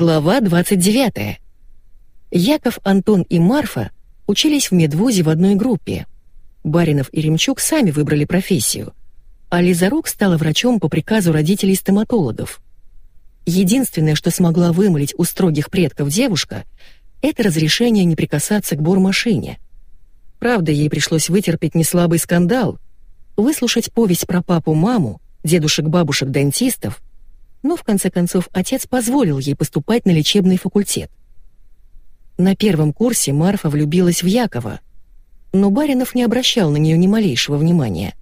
Глава 29. Яков, Антон и Марфа учились в медвузе в одной группе. Баринов и Ремчук сами выбрали профессию, а Лизарук стала врачом по приказу родителей-стоматологов. Единственное, что смогла вымолить у строгих предков девушка, это разрешение не прикасаться к бормашине. Правда, ей пришлось вытерпеть неслабый скандал, выслушать повесть про папу-маму, дедушек-бабушек-дантистов, но в конце концов отец позволил ей поступать на лечебный факультет. На первом курсе Марфа влюбилась в Якова, но Баринов не обращал на нее ни малейшего внимания.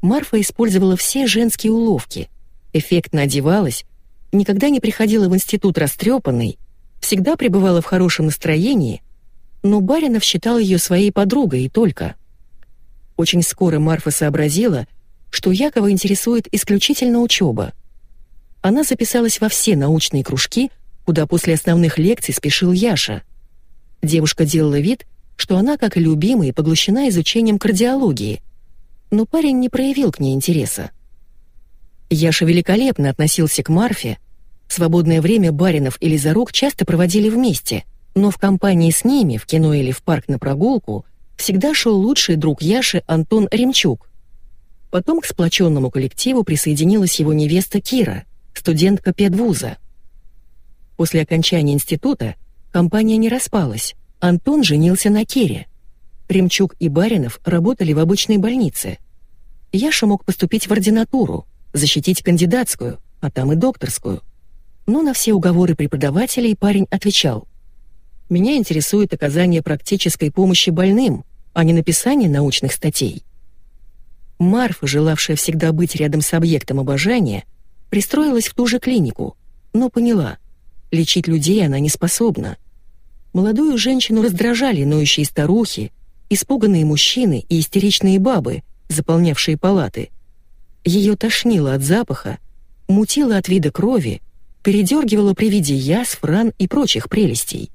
Марфа использовала все женские уловки, эффектно одевалась, никогда не приходила в институт растрепанной, всегда пребывала в хорошем настроении, но Баринов считал ее своей подругой и только. Очень скоро Марфа сообразила, что Якова интересует исключительно учеба. Она записалась во все научные кружки, куда после основных лекций спешил Яша. Девушка делала вид, что она, как и любимый, поглощена изучением кардиологии. Но парень не проявил к ней интереса. Яша великолепно относился к Марфе. Свободное время Баринов и Лизарук часто проводили вместе, но в компании с ними, в кино или в парк на прогулку, всегда шел лучший друг Яши Антон Ремчук. Потом к сплоченному коллективу присоединилась его невеста Кира, студентка педвуза. После окончания института компания не распалась, Антон женился на Кире. Ремчук и Баринов работали в обычной больнице. Яша мог поступить в ординатуру, защитить кандидатскую, а там и докторскую. Но на все уговоры преподавателей парень отвечал. «Меня интересует оказание практической помощи больным, а не написание научных статей». Марфа, желавшая всегда быть рядом с объектом обожания, пристроилась в ту же клинику, но поняла, лечить людей она не способна. Молодую женщину раздражали ноющие старухи, испуганные мужчины и истеричные бабы, заполнявшие палаты. Ее тошнило от запаха, мутило от вида крови, передергивало при виде язв, ран и прочих прелестей.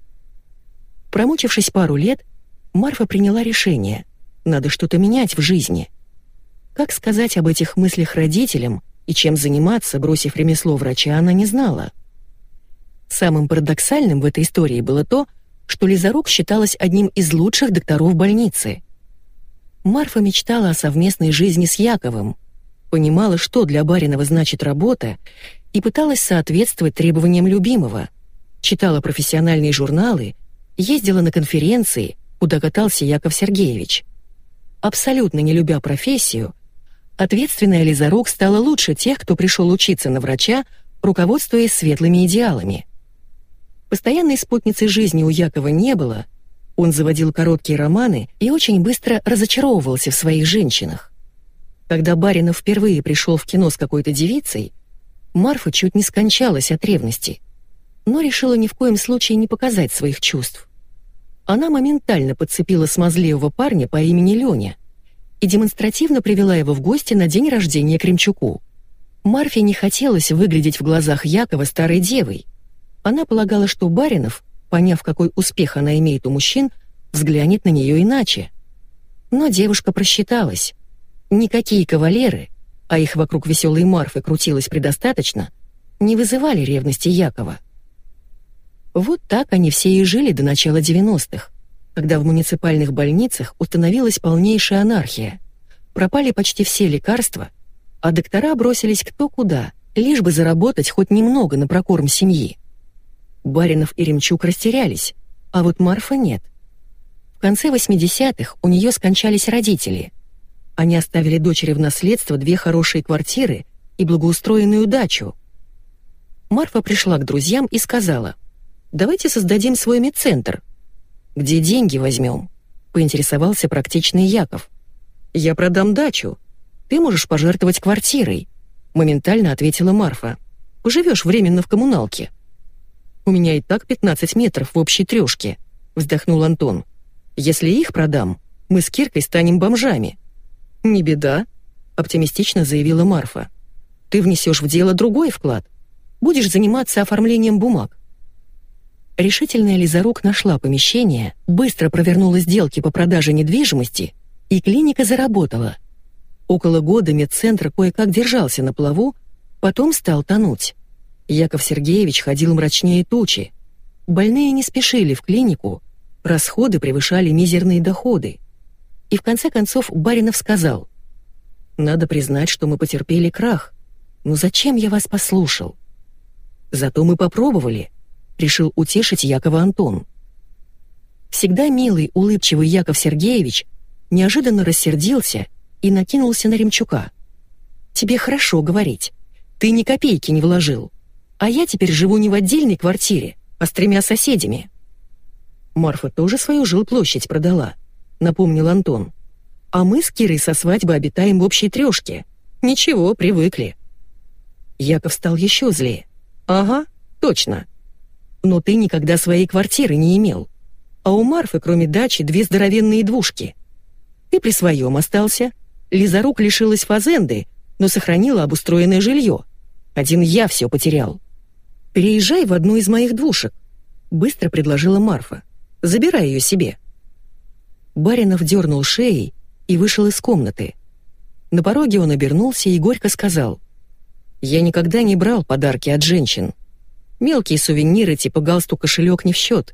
Промучившись пару лет, Марфа приняла решение. Надо что-то менять в жизни. Как сказать об этих мыслях родителям и чем заниматься, бросив ремесло врача, она не знала. Самым парадоксальным в этой истории было то, что Лизарук считалась одним из лучших докторов больницы. Марфа мечтала о совместной жизни с Яковым, понимала, что для Баринова значит работа, и пыталась соответствовать требованиям любимого. Читала профессиональные журналы, ездила на конференции, куда катался Яков Сергеевич. Абсолютно не любя профессию, ответственная Лизарук стала лучше тех, кто пришел учиться на врача, руководствуясь светлыми идеалами. Постоянной спутницы жизни у Якова не было. Он заводил короткие романы и очень быстро разочаровывался в своих женщинах. Когда Баринов впервые пришел в кино с какой-то девицей, Марфа чуть не скончалась от ревности, но решила ни в коем случае не показать своих чувств. Она моментально подцепила смазливого парня по имени Леня и демонстративно привела его в гости на день рождения Кремчуку. Марфе не хотелось выглядеть в глазах Якова старой девой, она полагала, что Баринов, поняв, какой успех она имеет у мужчин, взглянет на нее иначе. Но девушка просчиталась. Никакие кавалеры, а их вокруг веселой Марфы крутилось предостаточно, не вызывали ревности Якова. Вот так они все и жили до начала 90-х, когда в муниципальных больницах установилась полнейшая анархия. Пропали почти все лекарства, а доктора бросились кто куда, лишь бы заработать хоть немного на прокорм семьи. Баринов и Ремчук растерялись, а вот Марфа нет. В конце 80-х у нее скончались родители. Они оставили дочери в наследство две хорошие квартиры и благоустроенную дачу. Марфа пришла к друзьям и сказала, «Давайте создадим свой медцентр». «Где деньги возьмем?» — поинтересовался практичный Яков. «Я продам дачу. Ты можешь пожертвовать квартирой», — моментально ответила Марфа. «Поживешь временно в коммуналке». У меня и так 15 метров в общей трёшке», — вздохнул Антон. «Если их продам, мы с Киркой станем бомжами». «Не беда», — оптимистично заявила Марфа. «Ты внесешь в дело другой вклад. Будешь заниматься оформлением бумаг». Решительная Лизарук нашла помещение, быстро провернула сделки по продаже недвижимости, и клиника заработала. Около года медцентр кое-как держался на плаву, потом стал тонуть. Яков Сергеевич ходил мрачнее тучи. Больные не спешили в клинику, расходы превышали мизерные доходы. И в конце концов Баринов сказал, «Надо признать, что мы потерпели крах. Но зачем я вас послушал?» «Зато мы попробовали», — решил утешить Якова Антон. Всегда милый, улыбчивый Яков Сергеевич неожиданно рассердился и накинулся на Ремчука. «Тебе хорошо говорить. Ты ни копейки не вложил. А я теперь живу не в отдельной квартире, а с тремя соседями». Марфа тоже свою жилплощадь продала, напомнил Антон. А мы с Кирой со свадьбы обитаем в общей трёшке. Ничего, привыкли. Яков стал еще злее. Ага, точно. Но ты никогда своей квартиры не имел. А у Марфы, кроме дачи, две здоровенные двушки. Ты при своем остался. Лизарук лишилась фазенды, но сохранила обустроенное жилье. Один я все потерял. Переезжай в одну из моих двушек, быстро предложила Марфа. Забирай ее себе. Баринов дернул шеей и вышел из комнаты. На пороге он обернулся и горько сказал. «Я никогда не брал подарки от женщин. Мелкие сувениры типа галстук-кошелек не в счет.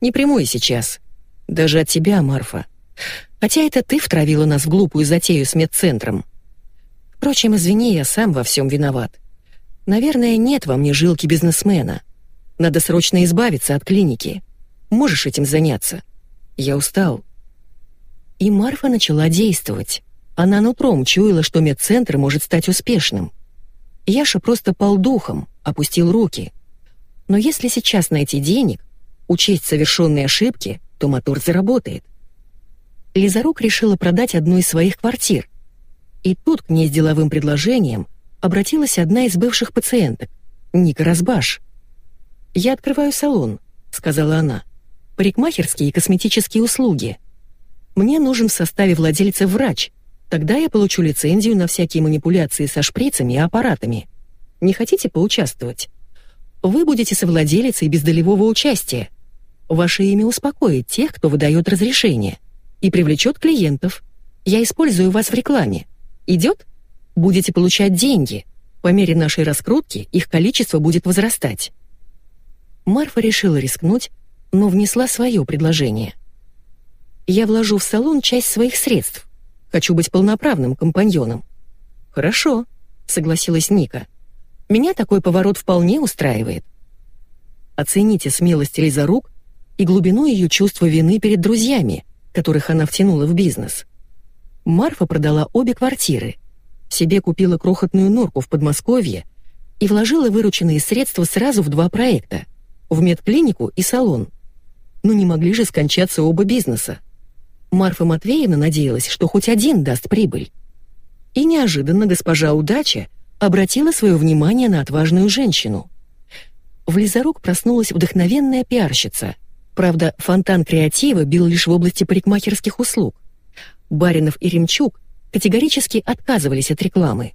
Не прямой сейчас. Даже от тебя, Марфа. Хотя это ты втравила нас в глупую затею с медцентром. Впрочем, извини, я сам во всем виноват. Наверное, нет во мне жилки бизнесмена. Надо срочно избавиться от клиники. Можешь этим заняться? Я устал». И Марфа начала действовать. Она нутром чуяла, что медцентр может стать успешным. Яша просто пал духом, опустил руки. Но если сейчас найти денег, учесть совершенные ошибки, то мотор заработает. Лизарук решила продать одну из своих квартир. И тут к ней с деловым предложением обратилась одна из бывших пациенток, Ника Разбаш. «Я открываю салон», — сказала она парикмахерские и косметические услуги. Мне нужен в составе владельца врач, тогда я получу лицензию на всякие манипуляции со шприцами и аппаратами. Не хотите поучаствовать? Вы будете совладелицей без долевого участия. Ваше имя успокоит тех, кто выдает разрешение, и привлечет клиентов. Я использую вас в рекламе. Идет? Будете получать деньги. По мере нашей раскрутки их количество будет возрастать. Марфа решила рискнуть но внесла свое предложение. «Я вложу в салон часть своих средств. Хочу быть полноправным компаньоном». «Хорошо», — согласилась Ника. «Меня такой поворот вполне устраивает». Оцените смелость Лизарук и глубину ее чувства вины перед друзьями, которых она втянула в бизнес. Марфа продала обе квартиры, себе купила крохотную норку в Подмосковье и вложила вырученные средства сразу в два проекта — в медклинику и салон но не могли же скончаться оба бизнеса. Марфа Матвеевна надеялась, что хоть один даст прибыль. И неожиданно госпожа Удача обратила свое внимание на отважную женщину. В Лизарук проснулась вдохновенная пиарщица. Правда, фонтан креатива бил лишь в области парикмахерских услуг. Баринов и Ремчук категорически отказывались от рекламы.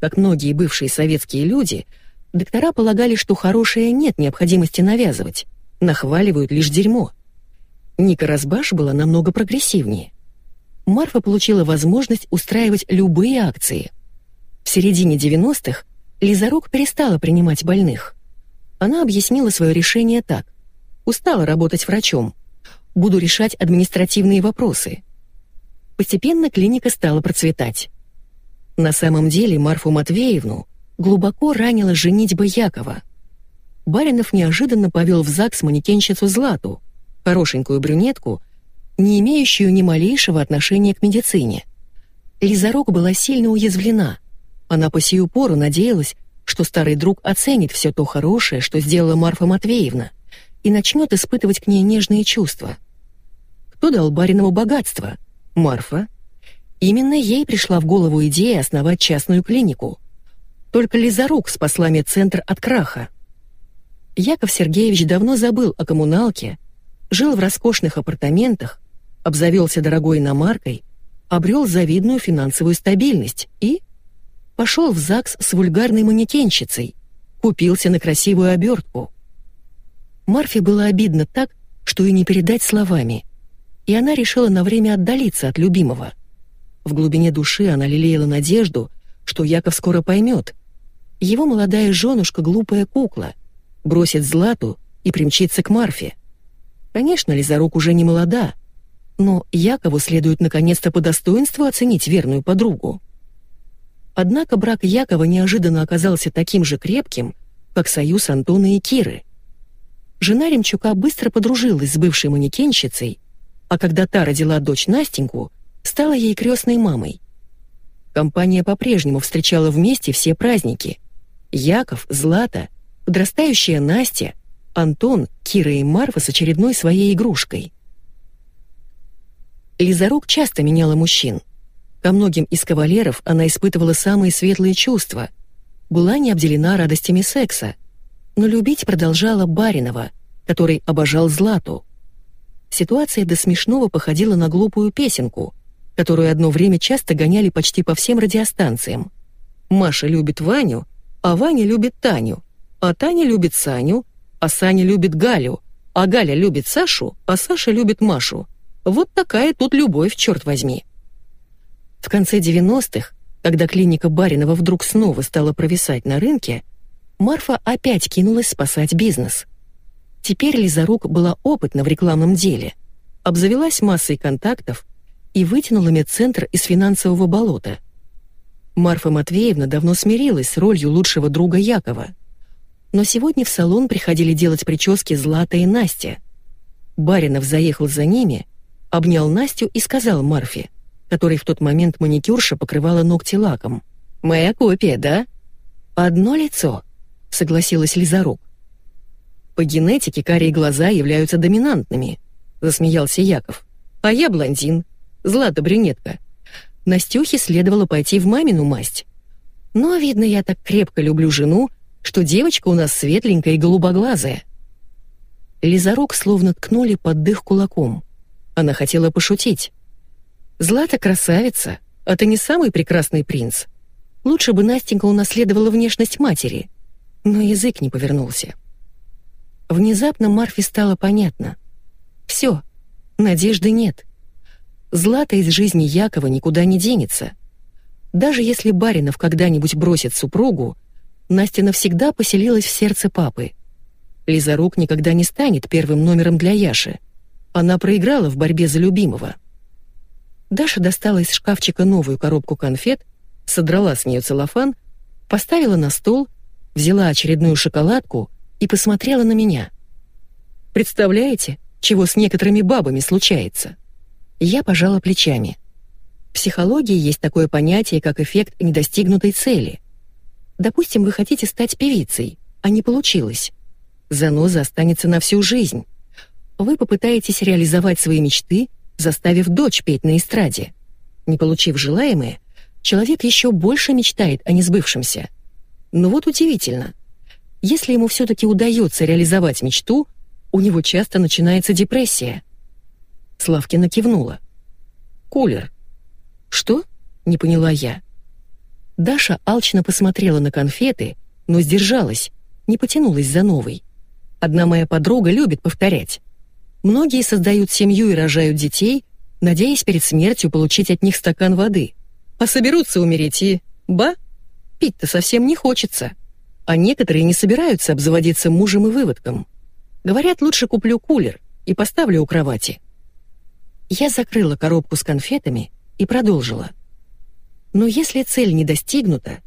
Как многие бывшие советские люди, доктора полагали, что хорошее нет необходимости навязывать нахваливают лишь дерьмо. Ника Разбаш была намного прогрессивнее. Марфа получила возможность устраивать любые акции. В середине 90-х Лизарук перестала принимать больных. Она объяснила свое решение так. «Устала работать врачом. Буду решать административные вопросы». Постепенно клиника стала процветать. На самом деле Марфу Матвеевну глубоко ранила женитьба Якова — Баринов неожиданно повел в ЗАГС манекенщицу Злату, хорошенькую брюнетку, не имеющую ни малейшего отношения к медицине. Лизарок была сильно уязвлена. Она по сию пору надеялась, что старый друг оценит все то хорошее, что сделала Марфа Матвеевна, и начнет испытывать к ней нежные чувства. Кто дал Баринову богатство? Марфа. Именно ей пришла в голову идея основать частную клинику. Только Лизарук спасла медцентр от краха. Яков Сергеевич давно забыл о коммуналке, жил в роскошных апартаментах, обзавелся дорогой иномаркой, обрел завидную финансовую стабильность и... пошел в ЗАГС с вульгарной манекенщицей, купился на красивую обертку. Марфе было обидно так, что и не передать словами, и она решила на время отдалиться от любимого. В глубине души она лелеяла надежду, что Яков скоро поймет. Его молодая женушка — глупая кукла, бросит Злату и примчится к Марфе. Конечно, Лизарук уже не молода, но Якову следует наконец-то по достоинству оценить верную подругу. Однако брак Якова неожиданно оказался таким же крепким, как союз Антона и Киры. Жена Ремчука быстро подружилась с бывшей манекенщицей, а когда та родила дочь Настеньку, стала ей крестной мамой. Компания по-прежнему встречала вместе все праздники. Яков, Злата, подрастающая Настя, Антон, Кира и Марфа с очередной своей игрушкой. Лизарук часто меняла мужчин. Ко многим из кавалеров она испытывала самые светлые чувства. Была не обделена радостями секса, но любить продолжала Баринова, который обожал Злату. Ситуация до смешного походила на глупую песенку, которую одно время часто гоняли почти по всем радиостанциям. Маша любит Ваню, а Ваня любит Таню, а Таня любит Саню, а Саня любит Галю, а Галя любит Сашу, а Саша любит Машу. Вот такая тут любовь, черт возьми. В конце 90-х, когда клиника Баринова вдруг снова стала провисать на рынке, Марфа опять кинулась спасать бизнес. Теперь Лизарук была опытна в рекламном деле, обзавелась массой контактов и вытянула медцентр из финансового болота. Марфа Матвеевна давно смирилась с ролью лучшего друга Якова. Но сегодня в салон приходили делать прически Злата и Настя. Баринов заехал за ними — обнял Настю и сказал Марфе, которой в тот момент маникюрша покрывала ногти лаком. «Моя копия, да?» «Одно лицо», — согласилась Лизарук. «По генетике карие глаза являются доминантными», — засмеялся Яков. «А я блондин, Злата брюнетка. Настюхе следовало пойти в мамину масть. Но, видно, я так крепко люблю жену, что девочка у нас светленькая и голубоглазая». Лизарук словно ткнули под дых кулаком. Она хотела пошутить. «Злата красавица, а ты не самый прекрасный принц. Лучше бы Настенька унаследовала внешность матери». Но язык не повернулся. Внезапно Марфе стало понятно. Все, надежды нет. Злата из жизни Якова никуда не денется. Даже если Баринов когда-нибудь бросит супругу, Настя навсегда поселилась в сердце папы. Лизарук никогда не станет первым номером для Яши. Она проиграла в борьбе за любимого. Даша достала из шкафчика новую коробку конфет, содрала с нее целлофан, поставила на стол, взяла очередную шоколадку и посмотрела на меня. «Представляете, чего с некоторыми бабами случается?» Я пожала плечами. В психологии есть такое понятие, как эффект недостигнутой цели. Допустим, вы хотите стать певицей, а не получилось. Заноза останется на всю жизнь вы попытаетесь реализовать свои мечты, заставив дочь петь на эстраде. Не получив желаемое, человек еще больше мечтает о несбывшемся. Но вот удивительно. Если ему все-таки удается реализовать мечту, у него часто начинается депрессия. Славкина кивнула. «Кулер». «Что?» — не поняла я. Даша алчно посмотрела на конфеты, но сдержалась, не потянулась за новой. Одна моя подруга любит повторять. Многие создают семью и рожают детей, надеясь перед смертью получить от них стакан воды. А соберутся умереть и... Ба! Пить-то совсем не хочется. А некоторые не собираются обзаводиться мужем и выводком. Говорят, лучше куплю кулер и поставлю у кровати. Я закрыла коробку с конфетами и продолжила. Но если цель не достигнута,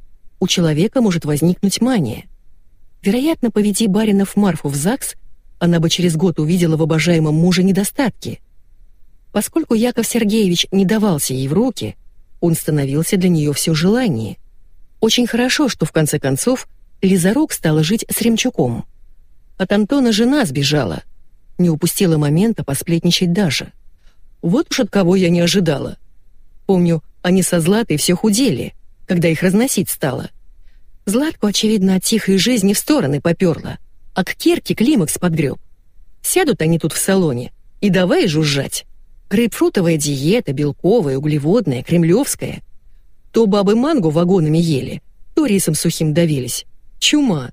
у человека может возникнуть мания. Вероятно, поведи баринов Марфу в ЗАГС — она бы через год увидела в обожаемом муже недостатки. Поскольку Яков Сергеевич не давался ей в руки, он становился для нее все желание. Очень хорошо, что в конце концов Лизарок стала жить с Ремчуком. От Антона жена сбежала. Не упустила момента посплетничать даже. Вот уж от кого я не ожидала. Помню, они со Златой все худели, когда их разносить стало. Златку, очевидно, от тихой жизни в стороны поперла — а к Керке климакс подгреб. Сядут они тут в салоне и давай жужжать. Грейпфрутовая диета, белковая, углеводная, кремлевская. То бабы мангу вагонами ели, то рисом сухим давились. Чума.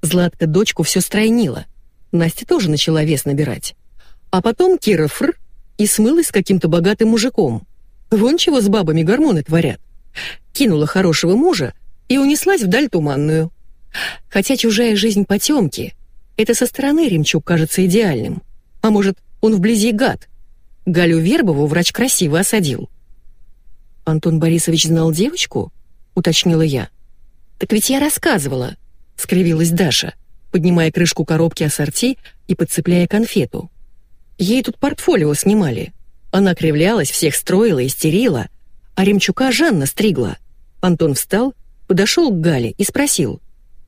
Златка дочку все стройнила. Настя тоже начала вес набирать. А потом Кира фр и смылась с каким-то богатым мужиком. Вон чего с бабами гормоны творят. Кинула хорошего мужа, и унеслась вдаль туманную. Хотя чужая жизнь потемки, это со стороны Ремчук кажется идеальным. А может, он вблизи гад? Галю Вербову врач красиво осадил. «Антон Борисович знал девочку?» — уточнила я. «Так ведь я рассказывала», — скривилась Даша, поднимая крышку коробки ассорти и подцепляя конфету. Ей тут портфолио снимали. Она кривлялась, всех строила, истерила, а Ремчука Жанна стригла. Антон встал, подошел к Гале и спросил.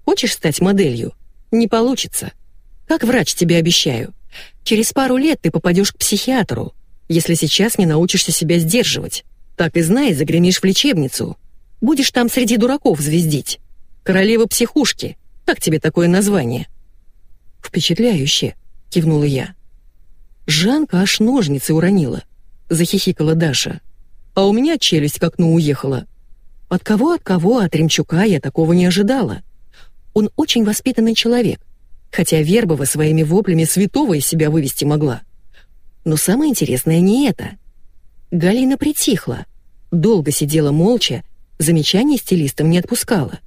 «Хочешь стать моделью? Не получится. Как врач тебе обещаю. Через пару лет ты попадешь к психиатру, если сейчас не научишься себя сдерживать. Так и знай, загремишь в лечебницу. Будешь там среди дураков звездить. Королева психушки. Как тебе такое название?» «Впечатляюще», — кивнула я. Жанка аж ножницы уронила, захихикала Даша. А у меня челюсть к окну уехала. От кого, от кого, от Ремчука я такого не ожидала. Он очень воспитанный человек, хотя Вербова своими воплями святого из себя вывести могла. Но самое интересное не это. Галина притихла, долго сидела молча, замечаний стилистам не отпускала.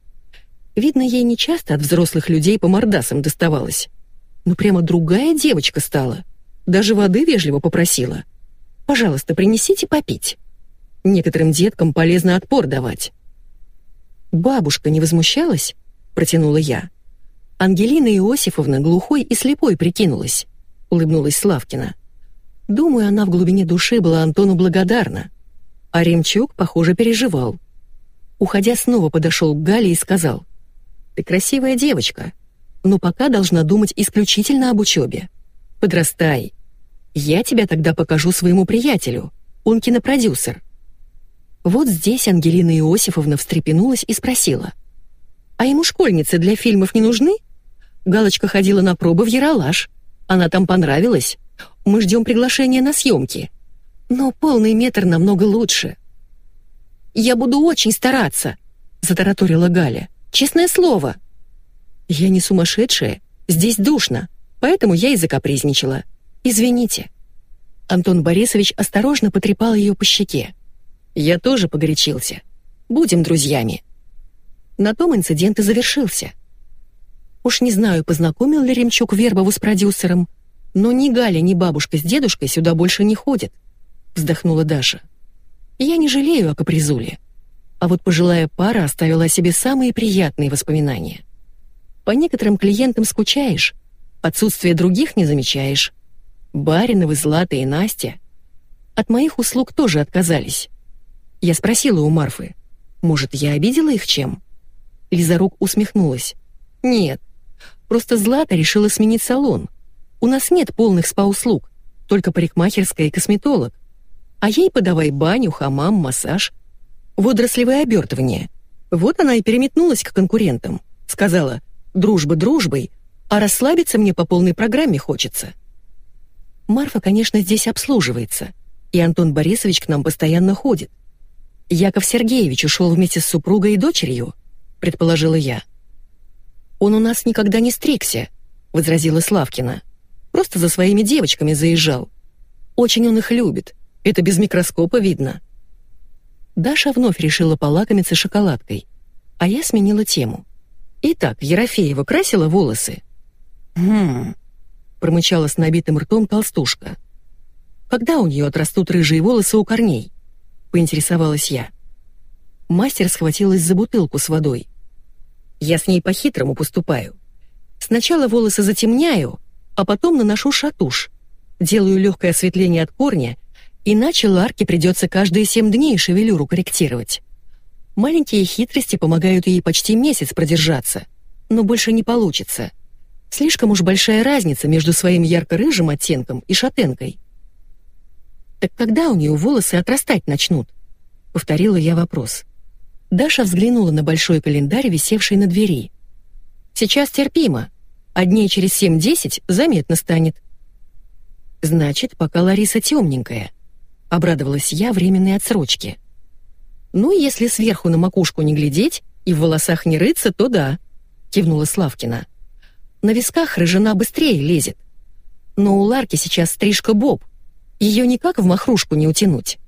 Видно, ей не часто от взрослых людей по мордасам доставалось. Ну прямо другая девочка стала. Даже воды вежливо попросила. «Пожалуйста, принесите попить». Некоторым деткам полезно отпор давать. «Бабушка не возмущалась?» — протянула я. Ангелина Иосифовна глухой и слепой прикинулась, — улыбнулась Славкина. Думаю, она в глубине души была Антону благодарна. А Ремчук, похоже, переживал. Уходя, снова подошел к Гале и сказал, «Ты красивая девочка, но пока должна думать исключительно об учебе. Подрастай. Я тебя тогда покажу своему приятелю, он кинопродюсер. Вот здесь Ангелина Иосифовна встрепенулась и спросила. «А ему школьницы для фильмов не нужны?» Галочка ходила на пробы в Яралаш. Она там понравилась. Мы ждем приглашения на съемки. Но полный метр намного лучше. «Я буду очень стараться», — затараторила Галя. «Честное слово». «Я не сумасшедшая. Здесь душно. Поэтому я и закапризничала. Извините». Антон Борисович осторожно потрепал ее по щеке. Я тоже погорячился. Будем друзьями. На том инцидент и завершился. Уж не знаю, познакомил ли Ремчук Вербову с продюсером, но ни Галя, ни бабушка с дедушкой сюда больше не ходят, вздохнула Даша. Я не жалею о капризуле. А вот пожилая пара оставила о себе самые приятные воспоминания. По некоторым клиентам скучаешь, отсутствие других не замечаешь. Бариновы, Злата и Настя от моих услуг тоже отказались. Я спросила у Марфы, может, я обидела их чем? Лизарук усмехнулась. Нет, просто Злата решила сменить салон. У нас нет полных спа-услуг, только парикмахерская и косметолог. А ей подавай баню, хамам, массаж, водорослевое обертывание. Вот она и переметнулась к конкурентам. Сказала, дружба дружбой, а расслабиться мне по полной программе хочется. Марфа, конечно, здесь обслуживается, и Антон Борисович к нам постоянно ходит. Яков Сергеевич ушел вместе с супругой и дочерью, предположила я. Он у нас никогда не стригся, возразила Славкина. Просто за своими девочками заезжал. Очень он их любит. Это без микроскопа видно. Даша вновь решила полакомиться шоколадкой, а я сменила тему. Итак, Ерофеева красила волосы? Хм, промычала с набитым ртом толстушка. Когда у нее отрастут рыжие волосы у корней? — поинтересовалась я. Мастер схватилась за бутылку с водой. Я с ней по-хитрому поступаю. Сначала волосы затемняю, а потом наношу шатуш. Делаю легкое осветление от корня, иначе Ларке придется каждые семь дней шевелюру корректировать. Маленькие хитрости помогают ей почти месяц продержаться, но больше не получится. Слишком уж большая разница между своим ярко-рыжим оттенком и шатенкой. «Так когда у нее волосы отрастать начнут?» — повторила я вопрос. Даша взглянула на большой календарь, висевший на двери. «Сейчас терпимо, а дней через семь-десять заметно станет». «Значит, пока Лариса темненькая», — обрадовалась я временной отсрочке. «Ну, если сверху на макушку не глядеть и в волосах не рыться, то да», — кивнула Славкина. «На висках рыжина быстрее лезет. Но у Ларки сейчас стрижка боб, ее никак в махрушку не утянуть.